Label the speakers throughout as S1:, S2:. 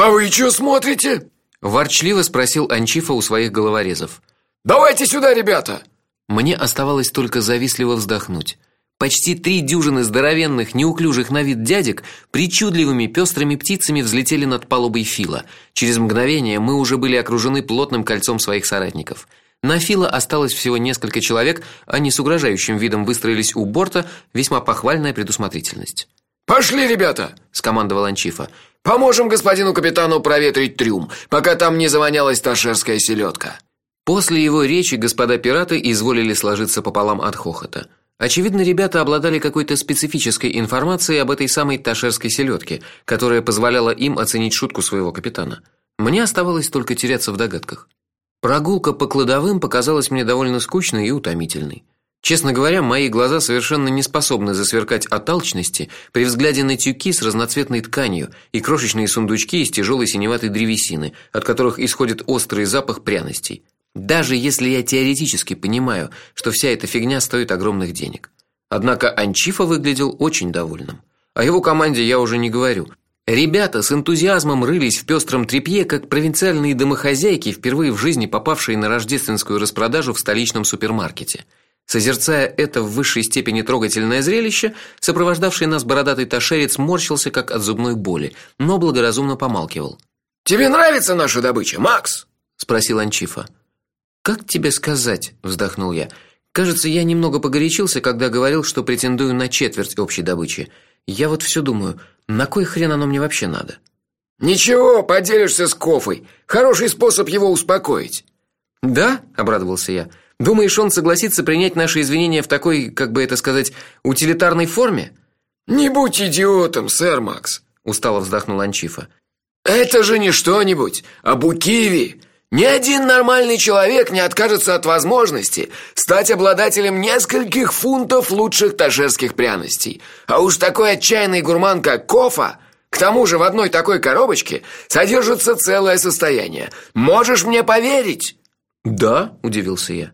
S1: А вы что смотрите?
S2: ворчливо спросил Анчифа у своих головорезов.
S1: Давайте сюда, ребята.
S2: Мне оставалось только завистливо вздохнуть. Почти три дюжины здоровенных, неуклюжих на вид дядек причудливыми пестрыми птицами взлетели над палубой Фила. Через мгновение мы уже были окружены плотным кольцом своих соратников. На Фила осталось всего несколько человек, они с угрожающим видом выстроились у борта, весьма похвальная предусмотрительность.
S1: Пошли, ребята, скомандовал Анчифа. Поможем господину капитану проветрить трюм, пока там не завонялась ташерская селедка.
S2: После его речи господа пираты изволили сложиться пополам от хохота. Очевидно, ребята обладали какой-то специфической информацией об этой самой ташерской селедке, которая позволяла им оценить шутку своего капитана. Мне оставалось только теряться в догадках. Прогулка по кладовым показалась мне довольно скучной и утомительной. Честно говоря, мои глаза совершенно не способны засверкать от алчности при взгляде на тюки с разноцветной тканью и крошечные сундучки из тяжелой синеватой древесины, от которых исходит острый запах пряностей. Даже если я теоретически понимаю, что вся эта фигня стоит огромных денег. Однако Анчифа выглядел очень довольным. О его команде я уже не говорю. Ребята с энтузиазмом рылись в пестром тряпье, как провинциальные домохозяйки, впервые в жизни попавшие на рождественскую распродажу в столичном супермаркете. Созерцая это в высшей степени трогательное зрелище, сопровождавший нас бородатый ташерец морщился как от зубной боли, но благоразумно помалкивал.
S1: Тебе нравится наша добыча, Макс?
S2: спросил Анчифа. Как тебе сказать, вздохнул я. Кажется, я немного погорячился, когда говорил, что претендую на четверть общей добычи. Я вот все думаю, на кой хрен оно мне вообще надо?
S1: Ничего, поделишься с Кофой. Хороший способ его успокоить.
S2: Да, обрадовался я. Думаешь, он согласится принять наши извинения в такой, как бы это сказать, утилитарной форме?
S1: Не будь идиотом, сэр Макс,
S2: устало вздохнул Анчифа.
S1: Это же не что-нибудь, а букиви. Ни один нормальный человек не откажется от возможности стать обладателем нескольких фунтов лучших ташерских пряностей. А уж такой отчаянный гурман, как Кофа, к тому же в одной такой коробочке содержится целое состояние. Можешь мне поверить?
S2: Да, удивился я.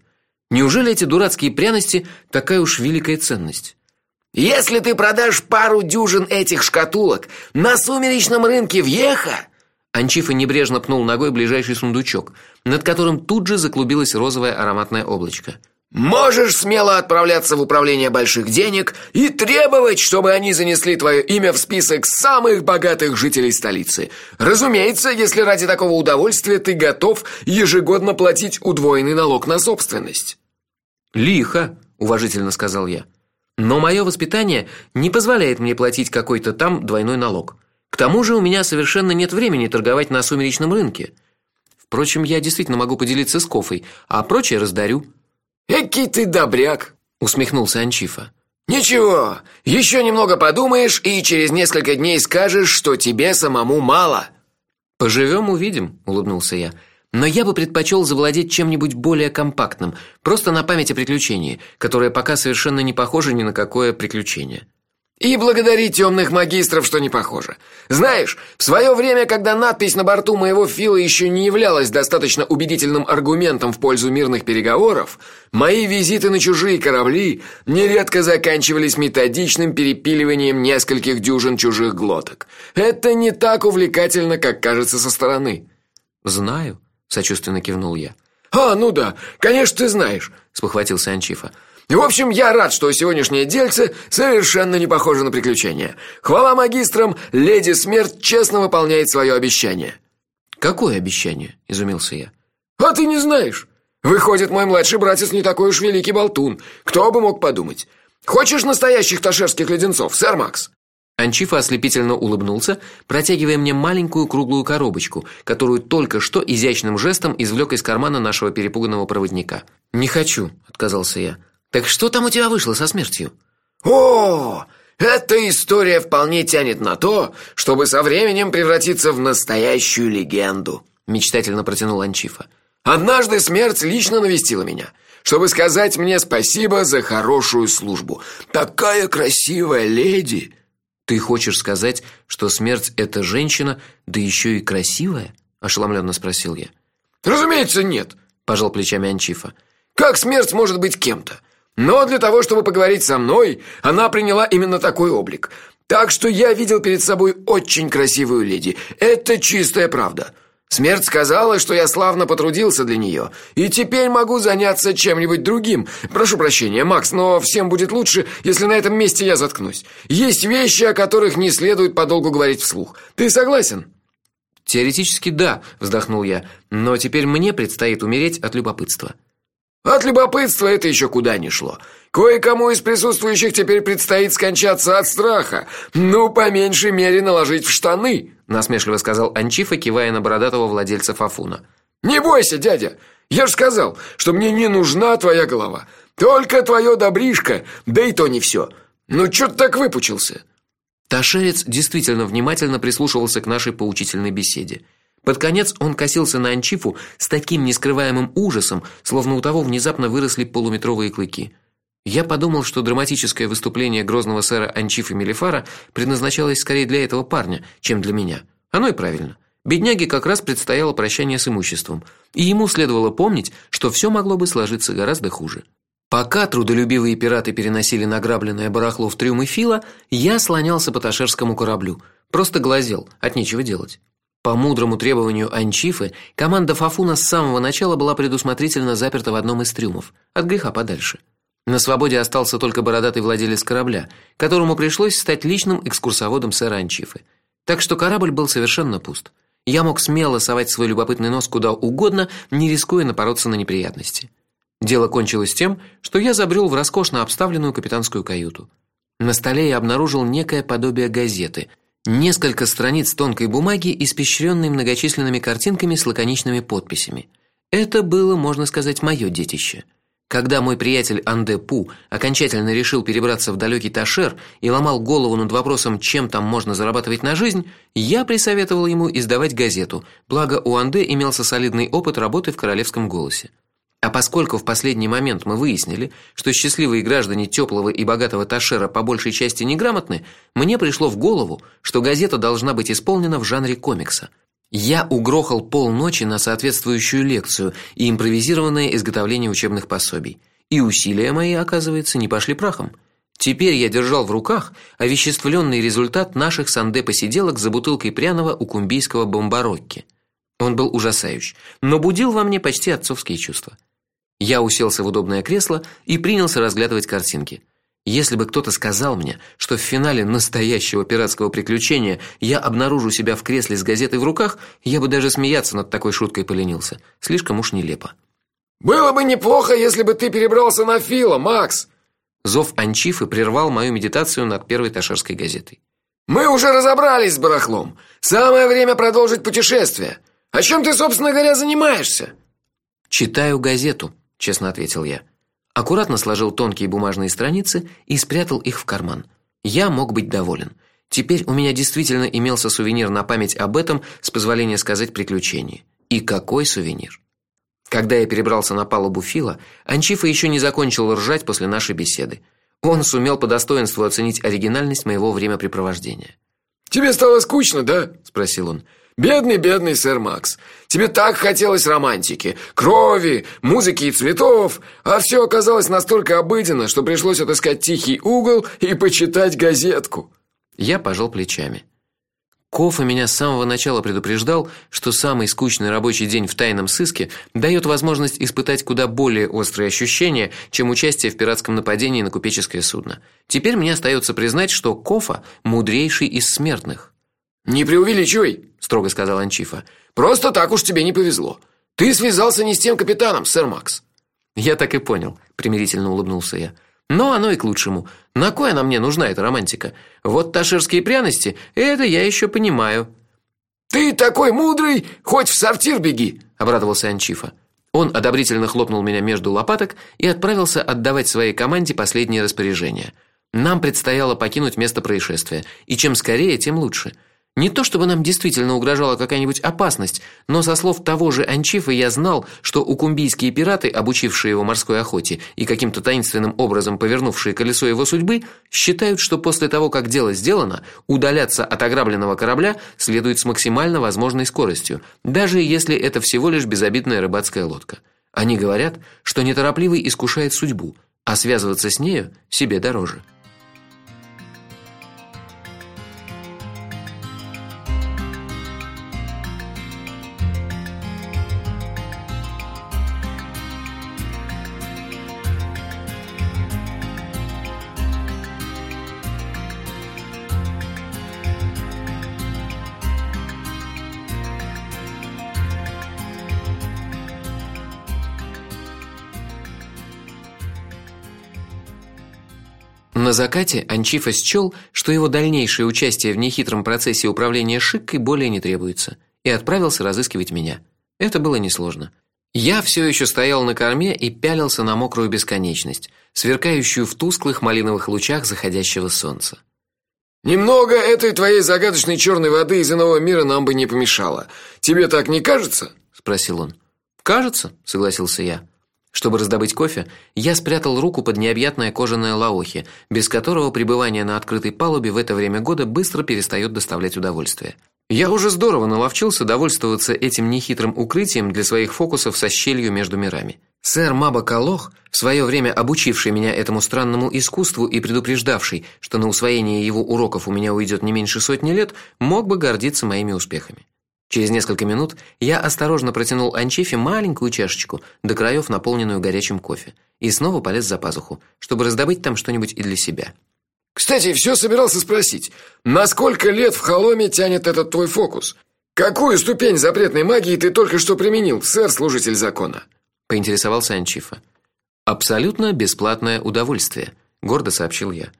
S2: Неужели эти дурацкие пряности такая уж великая ценность?
S1: Если ты продашь пару дюжин этих шкатулок на сумеречном рынке в Еха,
S2: Анчифа небрежно пнул ногой ближайший сундучок, над которым тут же заклубилось розовое ароматное облачко.
S1: Можешь смело отправляться в управление больших денег и требовать, чтобы они занесли твое имя в список самых богатых жителей столицы. Разумеется, если ради такого удовольствия ты готов ежегодно платить удвоенный налог на собственность.
S2: Лихо, уважительно сказал я. Но мое воспитание не позволяет мне платить какой-то там двойной налог. К тому же у меня совершенно нет времени торговать на сумеречном рынке. Впрочем, я действительно могу поделиться с Кофой, а прочее раздарю.
S1: Экий ты добряк,
S2: усмехнулся Анчифа.
S1: Ничего, еще немного подумаешь и через несколько дней скажешь, что тебе самому мало.
S2: Поживем, увидим, улыбнулся я. Но я бы предпочел завладеть чем-нибудь более компактным, просто на память о приключении, которое пока совершенно не похоже ни на какое приключение.
S1: И благодари темных магистров, что не похоже. Знаешь, в свое время, когда надпись на борту моего Фила еще не являлась достаточно убедительным аргументом в пользу мирных переговоров, мои визиты на чужие корабли нередко заканчивались методичным перепиливанием нескольких дюжин чужих глоток. Это не так увлекательно, как кажется со стороны.
S2: Знаю, сочувственно кивнул я.
S1: А, ну да, конечно, ты знаешь, спохватился Анчифа. В общем, я рад, что сегодняшнее дельце совершенно не похоже на приключение. Хвала магистрам, леди Смерть честно выполняет свое обещание.
S2: Какое обещание? изумился я.
S1: А ты не знаешь? Выходит, мой младший братец не такой уж великий болтун. Кто бы мог подумать? Хочешь настоящих ташерских леденцов, сэр Макс?
S2: Анчифа ослепительно улыбнулся, протягивая мне маленькую круглую коробочку, которую только что изящным жестом извлек из кармана нашего перепуганного проводника. "Не хочу", отказался я. Так что там у тебя вышло со смертью?
S1: О, эта история вполне тянет на то, чтобы со временем превратиться в настоящую легенду, мечтательно протянул Анчифа. Однажды смерть лично навестила меня, чтобы сказать мне спасибо за хорошую службу. Такая красивая леди.
S2: Ты хочешь сказать, что смерть это женщина, да еще и красивая? ошеломленно спросил я.
S1: Разумеется, нет, пожал плечами Анчифа. Как смерть может быть кем-то? Но для того, чтобы поговорить со мной, она приняла именно такой облик. Так что я видел перед собой очень красивую леди. Это чистая правда. Смерть сказала, что я славно потрудился для нее, и теперь могу заняться чем-нибудь другим. Прошу прощения, Макс, но всем будет лучше, если на этом месте я заткнусь. Есть вещи, о которых не следует подолгу говорить вслух. Ты согласен?
S2: Теоретически да, вздохнул я. Но теперь мне предстоит умереть от любопытства.
S1: От любопытства это еще куда ни шло. Кое-кому из присутствующих теперь предстоит скончаться от страха. Ну, по меньшей мере, наложить в штаны,
S2: насмешливо сказал Анчифа, кивая на бородатого владельца Фафуна.
S1: Не бойся, дядя. Я ж сказал, что мне не нужна твоя голова. Только твое добришко, да и то не все. Ну что ты так выпучился?
S2: Ташерец действительно внимательно прислушивался к нашей поучительной беседе. Под конец он косился на Анчифу с таким нескрываемым ужасом, словно у того внезапно выросли полуметровые клыки. Я подумал, что драматическое выступление грозного сэра Анчифа Мелифара предназначалось скорее для этого парня, чем для меня. Оно и правильно. Бедняге как раз предстояло прощание с имуществом, и ему следовало помнить, что все могло бы сложиться гораздо хуже. Пока трудолюбивые пираты переносили награбленное барахло в трюмы Фила, я слонялся по ташерскому кораблю, просто глазел, от нечего делать. По мудрому требованию Анчифы, команда Фафуна с самого начала была предусмотрительно заперта в одном из трюмов, от греха подальше. На свободе остался только бородатый владелец корабля, которому пришлось стать личным экскурсоводом сэра Анчифы. Так что корабль был совершенно пуст. Я мог смело совать свой любопытный нос куда угодно, не рискуя напороться на неприятности. Дело кончилось тем, что я забрел в роскошно обставленную капитанскую каюту. На столе я обнаружил некое подобие газеты – Несколько страниц тонкой бумаги, испещренной многочисленными картинками с лаконичными подписями. Это было, можно сказать, мое детище. Когда мой приятель Анде Пу окончательно решил перебраться в далекий Ташер и ломал голову над вопросом, чем там можно зарабатывать на жизнь, я присоветовал ему издавать газету. Благо у Анде имелся солидный опыт работы в королевском голосе. А поскольку в последний момент мы выяснили, что счастливые граждане теплого и богатого Ташера по большей части неграмотны, мне пришло в голову, что газета должна быть исполнена в жанре комикса. Я угрохал полночи на соответствующую лекцию и импровизированное изготовление учебных пособий. И усилия мои, оказывается, не пошли прахом. Теперь я держал в руках овеществленный результат наших санде-посиделок за бутылкой пряного укумбийского бомбарокки. Он был ужасающий, но будил во мне почти отцовские чувства. Я уселся в удобное кресло и принялся разглядывать картинки. Если бы кто-то сказал мне, что в финале настоящего пиратского приключения я обнаружу себя в кресле с газетой в руках, я бы даже смеяться над такой шуткой поленился. Слишком уж нелепо.
S1: Было бы неплохо, если бы ты перебрался на Фила, Макс.
S2: Зов Анчифы прервал мою медитацию над первой ташерской газетой.
S1: Мы уже разобрались с барахлом. Самое время продолжить путешествие. О чем ты, собственно говоря, занимаешься?
S2: Читаю газету честно ответил я. Аккуратно сложил тонкие бумажные страницы и спрятал их в карман. Я мог быть доволен. Теперь у меня действительно имелся сувенир на память об этом, с позволения сказать, приключении. И какой сувенир? Когда я перебрался на палубу Фила, Анчифа еще не закончил ржать после нашей беседы. Он сумел по достоинству оценить оригинальность моего времяпрепровождения.
S1: Тебе стало скучно, да? спросил он. Бедный, бедный сэр Макс. Тебе так хотелось романтики, крови, музыки и цветов, а все оказалось настолько обыденно, что пришлось отыскать тихий угол и почитать газетку.
S2: Я пожал плечами. Кофа меня с самого начала предупреждал, что самый скучный рабочий день в тайном сыске дает возможность испытать куда более острые ощущения, чем участие в пиратском нападении на купеческое судно. Теперь мне остается признать, что Кофа мудрейший из смертных.
S1: Не преувеличивай, строго сказал Анчифа. Просто так уж тебе не повезло. Ты связался не с тем капитаном, сэр Макс.
S2: Я так и понял, примирительно улыбнулся я. Но оно и к лучшему. На кой она мне нужна эта романтика? Вот ташерские пряности это я еще понимаю.
S1: Ты такой мудрый, хоть в сортир беги, обрадовался Анчифа.
S2: Он одобрительно хлопнул меня между лопаток и отправился отдавать своей команде последние распоряжения. Нам предстояло покинуть место происшествия, и чем скорее, тем лучше. Не то чтобы нам действительно угрожала какая-нибудь опасность, но со слов того же Анчифа я знал, что укумбийские пираты, обучившие его морской охоте и каким-то таинственным образом повернувшие колесо его судьбы, считают, что после того, как дело сделано, удаляться от ограбленного корабля следует с максимально возможной скоростью, даже если это всего лишь безобидная рыбацкая лодка. Они говорят, что неторопливый искушает судьбу, а связываться с нею себе дороже. На закате Анчифа счел, что его дальнейшее участие в нехитром процессе управления шиккой более не требуется, и отправился разыскивать меня. Это было несложно. Я все еще стоял на корме и пялился на мокрую бесконечность, сверкающую в тусклых малиновых лучах заходящего солнца.
S1: Немного этой твоей загадочной черной воды из иного мира нам бы не помешало. Тебе так не кажется?
S2: спросил он. Кажется, согласился я. Чтобы раздобыть кофе, я спрятал руку под необъятное кожаное лаохи, без которого пребывание на открытой палубе в это время года быстро перестает доставлять удовольствие. Я уже здорово наловчился довольствоваться этим нехитрым укрытием для своих фокусов со щелью между мирами. Сэр Маба Калох, в свое время обучивший меня этому странному искусству и предупреждавший, что на усвоение его уроков у меня уйдет не меньше сотни лет, мог бы гордиться моими успехами. Через несколько минут я осторожно протянул Анчифе маленькую чашечку, до краев наполненную горячим кофе, и снова полез за пазуху, чтобы раздобыть там что-нибудь и для себя.
S1: Кстати, все собирался спросить: на сколько лет в Холоме тянет этот твой фокус? Какую ступень запретной магии ты только что применил, сэр служитель закона?
S2: поинтересовался Анчифа. Абсолютно бесплатное удовольствие, гордо сообщил я.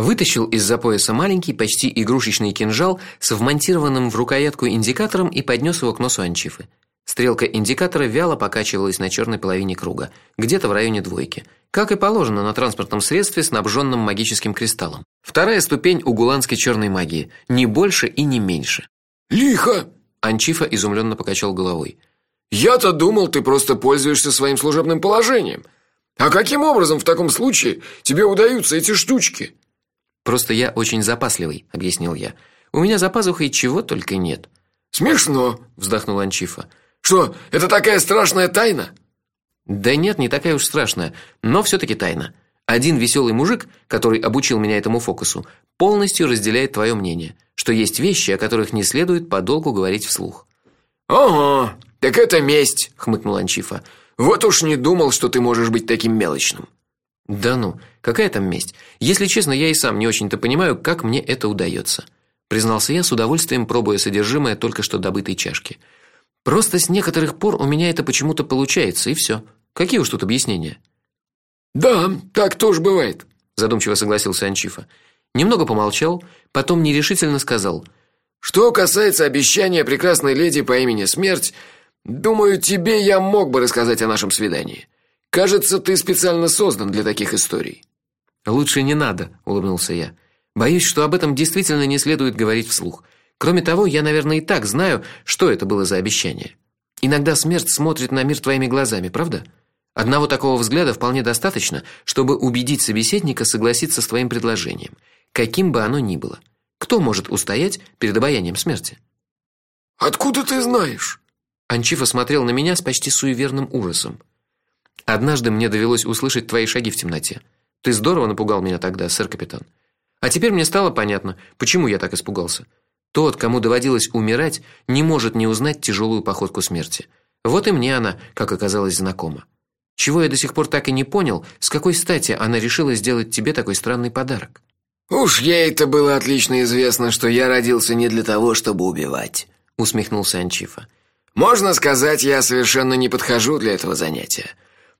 S2: Вытащил из-за пояса маленький, почти игрушечный кинжал с вмонтированным в рукоятку индикатором и поднес его к носу Анчифы. Стрелка индикатора вяло покачивалась на черной половине круга, где-то в районе двойки, как и положено на транспортном средстве, снабженном магическим кристаллом. Вторая ступень у гуланской черной магии, не больше и не меньше.
S1: Лихо,
S2: Анчифа изумленно покачал головой.
S1: Я-то думал, ты просто пользуешься своим служебным положением. А каким образом в таком случае тебе удаются эти штучки?
S2: Просто я очень запасливый, объяснил я. У меня за пазухой чего только нет.
S1: Смешно, вздохнул Анчифа. Что, это такая страшная тайна?
S2: Да нет, не такая уж страшная, но все таки тайна. Один веселый мужик, который обучил меня этому фокусу, полностью разделяет твое мнение, что есть вещи, о которых не следует подолгу говорить вслух.
S1: Ага, так это месть, хмыкнул Анчифа. Вот уж не думал, что ты можешь быть таким мелочным.
S2: Да ну, какая там месть? Если честно, я и сам не очень-то понимаю, как мне это удается. признался я с удовольствием, пробуя содержимое только что добытой чашки. Просто с некоторых пор у меня это почему-то получается, и все. Какие уж тут объяснения?
S1: Да, так тоже бывает,
S2: задумчиво согласился Анчифа. Немного помолчал, потом нерешительно сказал:
S1: "Что касается обещания прекрасной леди по имени Смерть, думаю, тебе я мог бы рассказать о нашем свидании. Кажется, ты специально создан для таких историй.
S2: Лучше не надо, улыбнулся я. Боюсь, что об этом действительно не следует говорить вслух. Кроме того, я, наверное, и так знаю, что это было за обещание. Иногда смерть смотрит на мир твоими глазами, правда? Одного такого взгляда вполне достаточно, чтобы убедить собеседника согласиться с твоим предложением, каким бы оно ни было. Кто может устоять перед обаянием смерти?
S1: Откуда ты знаешь?
S2: Анчифа смотрел на меня с почти суеверным ужасом. Однажды мне довелось услышать твои шаги в темноте. Ты здорово напугал меня тогда, сэр капитан. А теперь мне стало понятно, почему я так испугался. Тот, кому доводилось умирать, не может не узнать тяжелую походку смерти. Вот и мне она, как оказалось, знакома. Чего я до сих пор так и не понял, с какой стати она решила сделать тебе такой странный подарок?
S1: Уж ей-то было отлично известно, что я родился не для того, чтобы убивать, усмехнулся Анчифа. Можно сказать, я совершенно не подхожу для этого занятия.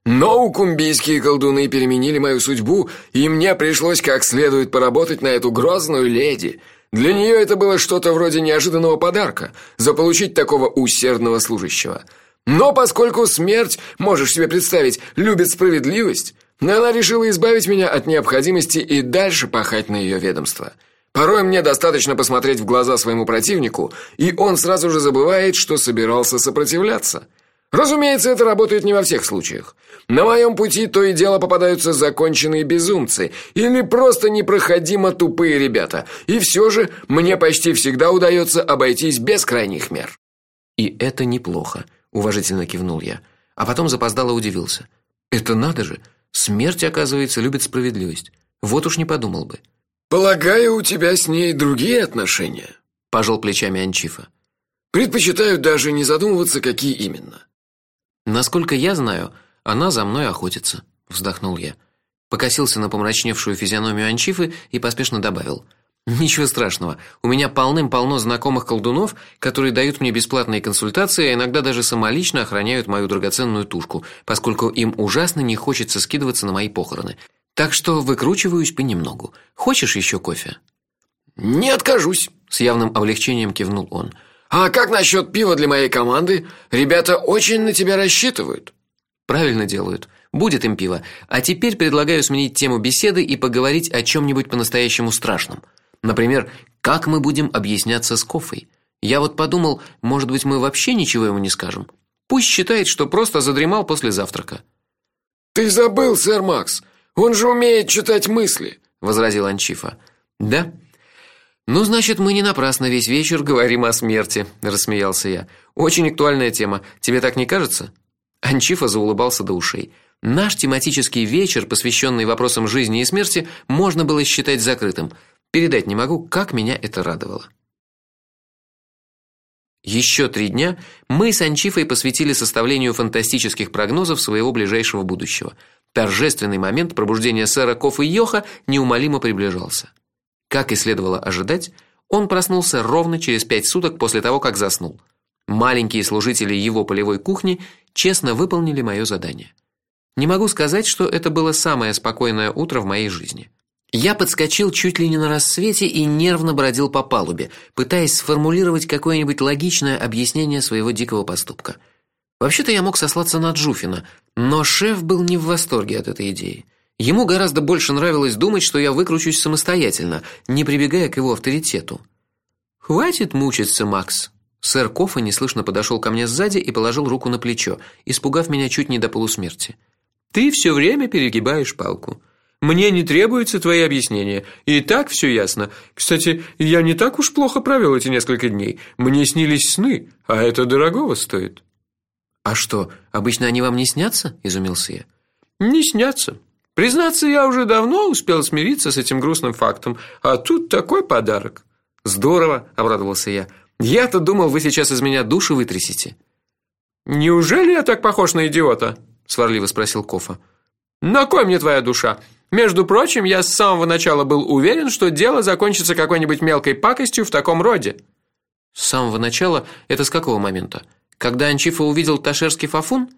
S1: Но укумбийские колдуны переменили мою судьбу, и мне пришлось как следует поработать на эту грозную леди. Для нее это было что-то вроде неожиданного подарка заполучить такого усердного служащего. Но поскольку смерть, можешь себе представить, любит справедливость, она решила избавить меня от необходимости и дальше пахать на ее ведомство. Порой мне достаточно посмотреть в глаза своему противнику, и он сразу же забывает, что собирался сопротивляться. Разумеется, это работает не во всех случаях. На моем пути то и дело попадаются законченные безумцы или просто непроходимо тупые ребята. И все же мне почти всегда удается обойтись без крайних мер.
S2: И это неплохо, уважительно кивнул я, а потом запоздало удивился. Это надо же, смерть, оказывается, любит справедливость. Вот уж не подумал бы.
S1: Полагаю, у тебя с ней другие отношения, пожал плечами Анчифа. Предпочитаю даже не задумываться, какие именно.
S2: Насколько я знаю, она за мной охотится, вздохнул я. Покосился на помрачневшую физиономию Анчифы и поспешно добавил: Ничего страшного. У меня полным-полно знакомых колдунов, которые дают мне бесплатные консультации, а иногда даже самолично охраняют мою драгоценную тушку, поскольку им ужасно не хочется скидываться на мои похороны. Так что выкручиваюсь понемногу. Хочешь еще кофе?
S1: Не откажусь, с явным облегчением кивнул он. А как насчет пива для моей команды? Ребята очень на тебя рассчитывают.
S2: Правильно делают. Будет им пиво. А теперь предлагаю сменить тему беседы и поговорить о чем нибудь по-настоящему страшном. Например, как мы будем объясняться с Кофой. Я вот подумал, может быть, мы вообще ничего ему не скажем. Пусть считает, что просто задремал после завтрака.
S1: Ты забыл, сэр Макс. Он же умеет читать мысли, возразил Анчифа.
S2: Да? Ну, значит, мы не напрасно весь вечер говорим о смерти, рассмеялся я. Очень актуальная тема. Тебе так не кажется? Анчифа заулыбался до ушей. Наш тематический вечер, посвященный вопросам жизни и смерти, можно было считать закрытым. Передать не могу, как меня это радовало. Еще три дня мы с Анчифой посвятили составлению фантастических прогнозов своего ближайшего будущего. Торжественный момент пробуждения сэра Коф и Йоха неумолимо приближался. Как и следовало ожидать, он проснулся ровно через пять суток после того, как заснул. Маленькие служители его полевой кухни честно выполнили мое задание. Не могу сказать, что это было самое спокойное утро в моей жизни. Я подскочил чуть ли не на рассвете и нервно бродил по палубе, пытаясь сформулировать какое-нибудь логичное объяснение своего дикого поступка. Вообще-то я мог сослаться на Джуфина, но шеф был не в восторге от этой идеи. Ему гораздо больше нравилось думать, что я выкручусь самостоятельно, не прибегая к его авторитету. Хватит мучиться, Макс. Сэр Кофа неслышно подошел ко мне сзади и положил руку на плечо, испугав меня чуть не до полусмерти. Ты все время перегибаешь палку. Мне не требуются твои объяснения. И так все ясно. Кстати, я не так уж плохо провел эти несколько дней. Мне снились сны, а это дорогого стоит. А что, обычно они вам не снятся? изумился я. Не снятся. Признаться, я уже давно успел смириться с этим грустным фактом, а тут такой подарок. Здорово, обрадовался я. Я-то думал, вы сейчас из меня душу вытрясете. Неужели я так похож на идиота? сварливо спросил Кофа. На кой мне твоя душа? Между прочим, я с самого начала был уверен, что дело закончится какой-нибудь мелкой пакостью в таком роде. С самого начала это с какого момента? Когда Анчифа увидел ташерский фафун?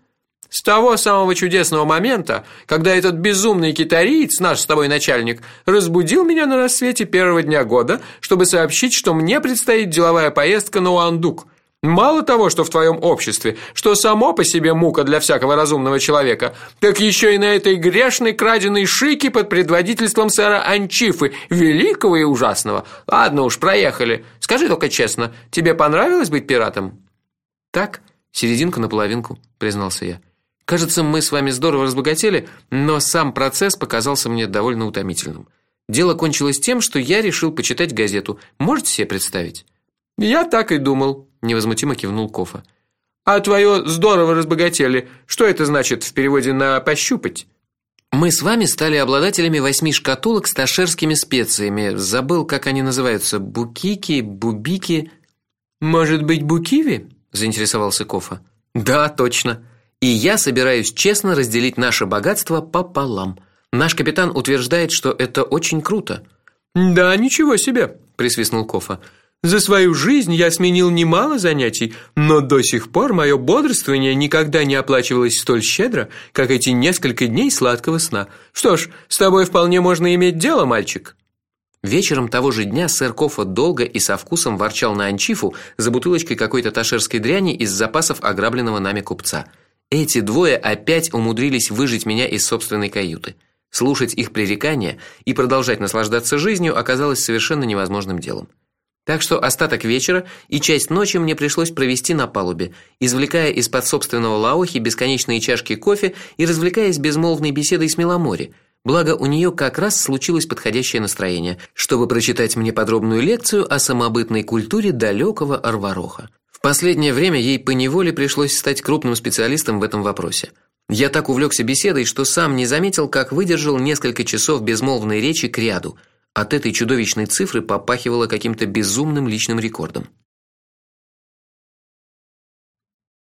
S2: С того самого чудесного момента, когда этот безумный китариец, наш с тобой начальник, разбудил меня на рассвете первого дня года, чтобы сообщить, что мне предстоит деловая поездка на Уандук. Мало того, что в твоем обществе, что само по себе мука для всякого разумного человека, так еще и на этой грешной краденой шике под предводительством сэра Анчифы, великого и ужасного. Ладно уж, проехали. Скажи только честно, тебе понравилось быть пиратом? Так, серединка на половинку, признался я. Кажется, мы с вами здорово разбогатели, но сам процесс показался мне довольно утомительным. Дело кончилось тем, что я решил почитать газету. Можете себе представить? Я так и думал, невозмутимо кивнул Кофа. А твое здорово разбогатели. Что это значит в переводе на пощупать? Мы с вами стали обладателями восьми шкатулок с ташерскими специями. Забыл, как они называются: букики, бубики. Может быть, букиви? заинтересовался Кофа. Да, точно. И я собираюсь честно разделить наше богатство пополам. Наш капитан утверждает, что это очень круто. Да, ничего себе, присвистнул Кофа. За свою жизнь я сменил немало занятий, но до сих пор мое бодрствование никогда не оплачивалось столь щедро, как эти несколько дней сладкого сна. Что ж, с тобой вполне можно иметь дело, мальчик. Вечером того же дня сэр Кофа долго и со вкусом ворчал на Анчифу за бутылочкой какой-то ташерской дряни из запасов ограбленного нами купца. Эти двое опять умудрились выжить меня из собственной каюты. Слушать их пререкания и продолжать наслаждаться жизнью оказалось совершенно невозможным делом. Так что остаток вечера и часть ночи мне пришлось провести на палубе, извлекая из-под собственного лаохи бесконечные чашки кофе и развлекаясь безмолвной беседой с Миломори. Благо у нее как раз случилось подходящее настроение, чтобы прочитать мне подробную лекцию о самобытной культуре далекого Арвароха последнее время ей поневоле пришлось стать крупным специалистом в этом вопросе. Я так увлекся беседой, что сам не заметил, как выдержал несколько часов безмолвной речи к ряду. От этой чудовищной цифры попахивало каким-то безумным личным рекордом.